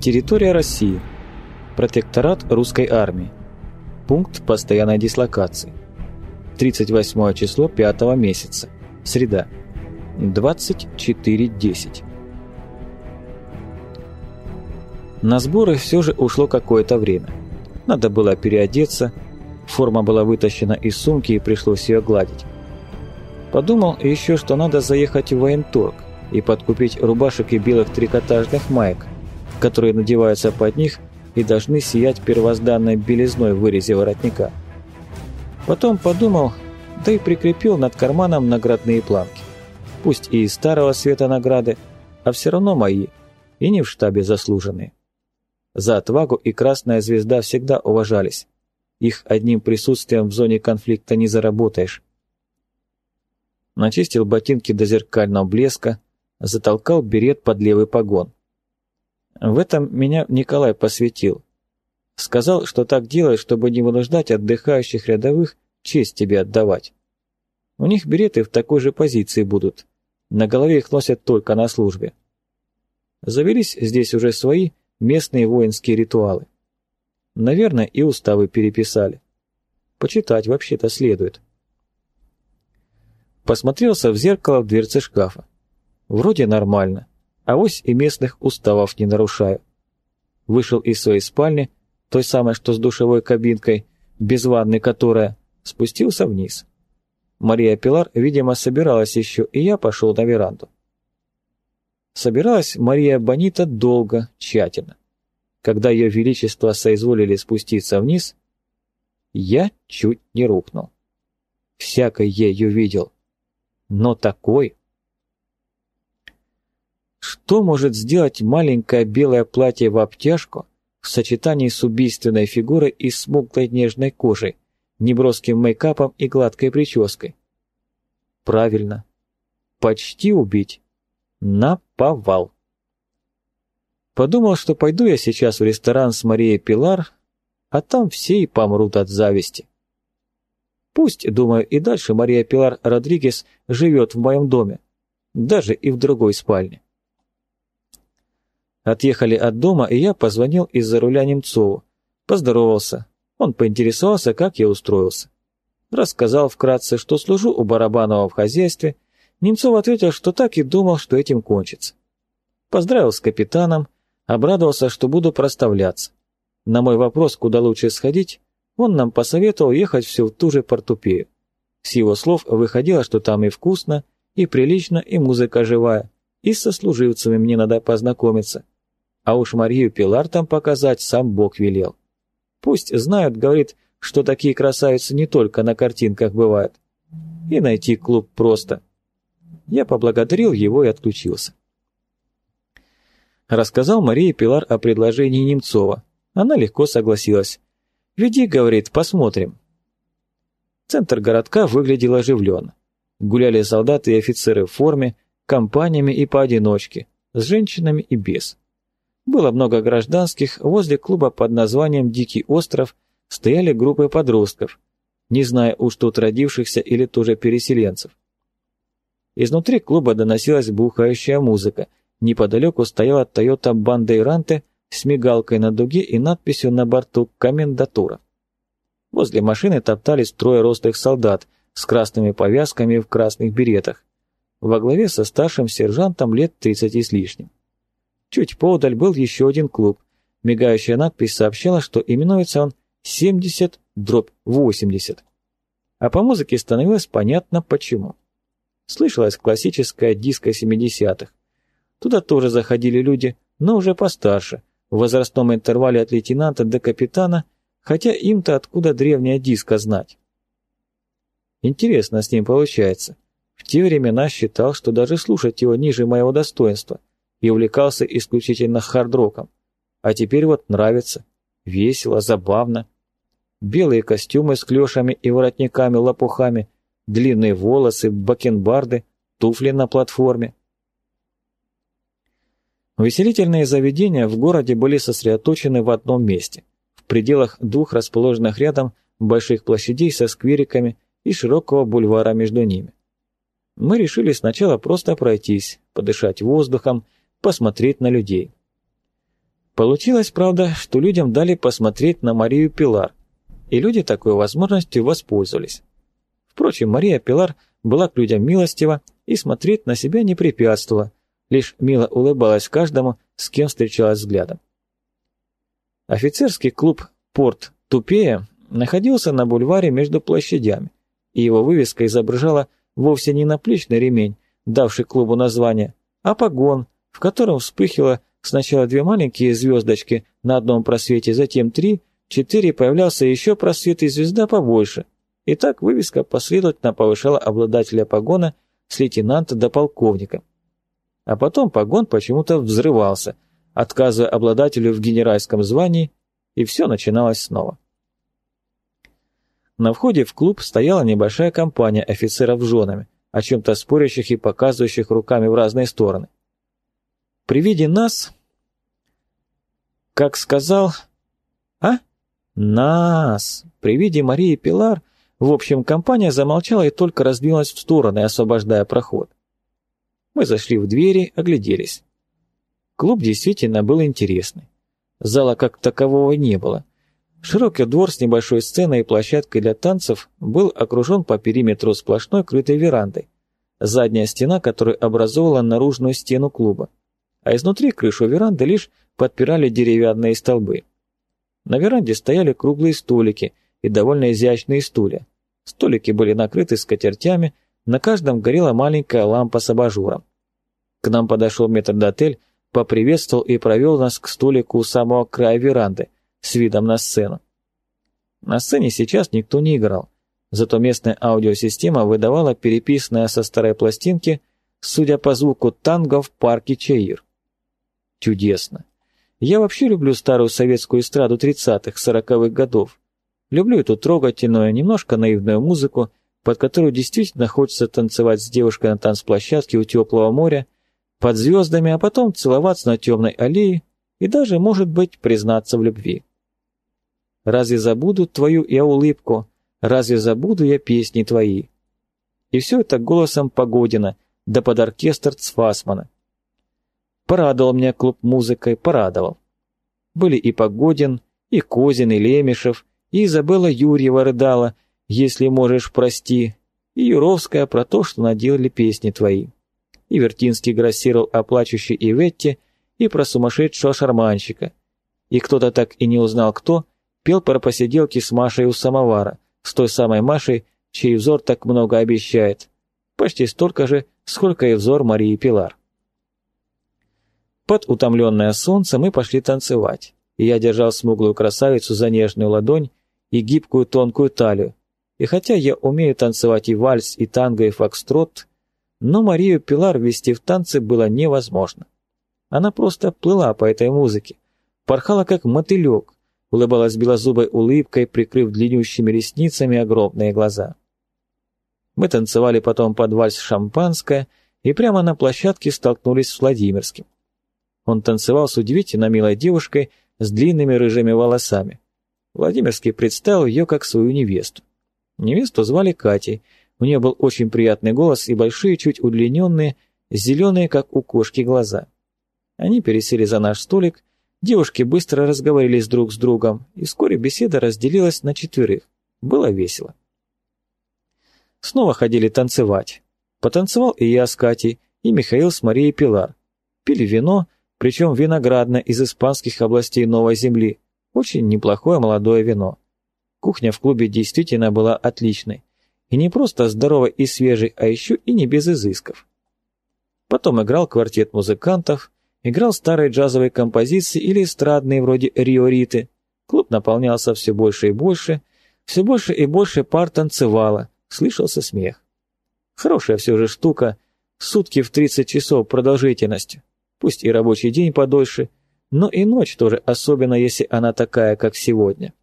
Территория России. Протекторат русской армии. Пункт постоянной дислокации. 38 число 5 месяца. Среда. 24.10. На сборы все же ушло какое-то время. Надо было переодеться, форма была вытащена из сумки и пришлось ее гладить. Подумал еще, что надо заехать в военторг и подкупить рубашек и белых трикотажных маек, которые надеваются под них и должны сиять первозданной белизной в вырезе воротника. Потом подумал, да и прикрепил над карманом наградные планки. Пусть и из старого света награды, а все равно мои, и не в штабе заслуженные. За отвагу и Красная Звезда всегда уважались. Их одним присутствием в зоне конфликта не заработаешь. Начистил ботинки до зеркального блеска, затолкал берет под левый погон. В этом меня Николай посвятил. Сказал, что так делает, чтобы не вынуждать отдыхающих рядовых честь тебе отдавать. У них береты в такой же позиции будут. На голове их носят только на службе. Завелись здесь уже свои местные воинские ритуалы. Наверное, и уставы переписали. Почитать вообще-то следует. Посмотрелся в зеркало в дверце шкафа. Вроде нормально, а вось и местных уставов не нарушаю. Вышел из своей спальни, той самой, что с душевой кабинкой, без ванны которая, спустился вниз. Мария Пилар, видимо, собиралась еще, и я пошел на веранду. Собиралась Мария Бонита долго, тщательно. Когда ее величество соизволили спуститься вниз, я чуть не рухнул. Всякой ее видел, но такой... Что может сделать маленькое белое платье в обтяжку в сочетании с убийственной фигурой и смуглой нежной кожей, неброским мейкапом и гладкой прической? Правильно. Почти убить. Наповал. Подумал, что пойду я сейчас в ресторан с Марией Пилар, а там все и помрут от зависти. Пусть, думаю, и дальше Мария Пилар Родригес живет в моем доме, даже и в другой спальне. Отъехали от дома, и я позвонил из-за руля Немцову. Поздоровался. Он поинтересовался, как я устроился. Рассказал вкратце, что служу у Барабанова в хозяйстве. Немцов ответил, что так и думал, что этим кончится. Поздравил с капитаном, обрадовался, что буду проставляться. На мой вопрос, куда лучше сходить, он нам посоветовал ехать все в ту же портупею. С его слов выходило, что там и вкусно, и прилично, и музыка живая, и со служивцами мне надо познакомиться. А уж Марию Пилар там показать сам Бог велел. Пусть знают, говорит, что такие красавицы не только на картинках бывают. И найти клуб просто. Я поблагодарил его и отключился. Рассказал Марии Пилар о предложении Немцова. Она легко согласилась. «Веди, — говорит, — посмотрим». Центр городка выглядел оживленно. Гуляли солдаты и офицеры в форме, компаниями и поодиночке, с женщинами и без. Было много гражданских, возле клуба под названием «Дикий остров» стояли группы подростков, не зная уж тут родившихся или тоже переселенцев. Изнутри клуба доносилась бухающая музыка, неподалеку стояла Toyota Бандейранте с мигалкой на дуге и надписью на борту «Комендатура». Возле машины топтались трое рослых солдат с красными повязками в красных беретах, во главе со старшим сержантом лет 30 с лишним. Чуть поодаль был еще один клуб. Мигающая надпись сообщала, что именуется он 70 дробь 80. А по музыке становилось понятно почему. Слышалась классическая диско 70-х. Туда тоже заходили люди, но уже постарше, в возрастном интервале от лейтенанта до капитана, хотя им-то откуда древняя диска знать. Интересно с ним получается. В те времена считал, что даже слушать его ниже моего достоинства, и увлекался исключительно хард-роком. А теперь вот нравится. Весело, забавно. Белые костюмы с клешами и воротниками-лопухами, длинные волосы, бакенбарды, туфли на платформе. Увеселительные заведения в городе были сосредоточены в одном месте, в пределах двух расположенных рядом больших площадей со сквериками и широкого бульвара между ними. Мы решили сначала просто пройтись, подышать воздухом, посмотреть на людей. Получилось, правда, что людям дали посмотреть на Марию Пилар, и люди такой возможностью воспользовались. Впрочем, Мария Пилар была к людям милостива и смотреть на себя не препятствовала, лишь мило улыбалась каждому, с кем встречалась взглядом. Офицерский клуб «Порт Тупее» находился на бульваре между площадями, и его вывеска изображала вовсе не наплечный ремень, давший клубу название, а погон, в котором вспыхивало сначала две маленькие звездочки на одном просвете, затем три, четыре, появлялся еще просвет и звезда побольше. И так вывеска последовательно повышала обладателя погона с лейтенанта до полковника. А потом погон почему-то взрывался, отказывая обладателю в генеральском звании, и все начиналось снова. На входе в клуб стояла небольшая компания офицеров с женами, о чем-то спорящих и показывающих руками в разные стороны. При виде нас, как сказал, а? Нас! При виде Марии Пилар, в общем, компания замолчала и только раздвинулась в стороны, освобождая проход. Мы зашли в двери, огляделись. Клуб действительно был интересный. Зала как такового не было – Широкий двор с небольшой сценой и площадкой для танцев был окружен по периметру сплошной крытой верандой, задняя стена которой образовала наружную стену клуба, а изнутри крышу веранды лишь подпирали деревянные столбы. На веранде стояли круглые столики и довольно изящные стулья. Столики были накрыты скатертями, на каждом горела маленькая лампа с абажуром. К нам подошел метрдотель, поприветствовал и провел нас к столику у самого края веранды, с видом на сцену. На сцене сейчас никто не играл, зато местная аудиосистема выдавала переписанное со старой пластинки, судя по звуку танго в парке Чаир. Чудесно. Я вообще люблю старую советскую эстраду 30-х, 40-х годов. Люблю эту трогательную, немножко наивную музыку, под которую действительно хочется танцевать с девушкой на танцплощадке у теплого моря, под звездами, а потом целоваться на темной аллее и даже, может быть, признаться в любви. Разве забуду твою я улыбку? Разве забуду я песни твои? И все это голосом Погодина, да под оркестр Цфасмана. Порадовал меня клуб музыкой, порадовал. Были и Погодин, и Козин, и Лемешев, и Изабелла Юрьева рыдала, если можешь, прости, и Юровская про то, что наделали песни твои. И Вертинский грассировал о плачущей Иветте и про сумасшедшего шарманщика. И кто-то так и не узнал, кто, пел про посиделки с Машей у самовара, с той самой Машей, чей взор так много обещает. Почти столько же, сколько и взор Марии Пилар. Под утомленное солнце мы пошли танцевать, и я держал смуглую красавицу за нежную ладонь и гибкую тонкую талию. И хотя я умею танцевать и вальс, и танго, и фокстрот, но Марию Пилар вести в танцы было невозможно. Она просто плыла по этой музыке, порхала как мотылек, улыбалась белозубой улыбкой, прикрыв длиннющими ресницами огромные глаза. Мы танцевали потом под вальс шампанское и прямо на площадке столкнулись с Владимирским. Он танцевал с удивительно милой девушкой с длинными рыжими волосами. Владимирский представил ее как свою невесту. Невесту звали Катей, у нее был очень приятный голос и большие, чуть удлиненные, зеленые, как у кошки, глаза. Они пересели за наш столик Девушки быстро разговорились друг с другом, и вскоре беседа разделилась на четверых. Было весело. Снова ходили танцевать. Потанцевал и я с Катей, и Михаил с Марией Пилар. Пили вино, причем виноградное из испанских областей Новой Земли. Очень неплохое молодое вино. Кухня в клубе действительно была отличной. И не просто здоровой и свежей, а еще и не без изысков. Потом играл квартет музыкантов, играл старые джазовые композиции или эстрадные вроде Риориты. Клуб наполнялся все больше и больше, все больше и больше пар танцевало, слышался смех. Хорошая все же штука, сутки в 30 часов продолжительностью, пусть и рабочий день подольше, но и ночь тоже, особенно если она такая, как сегодня.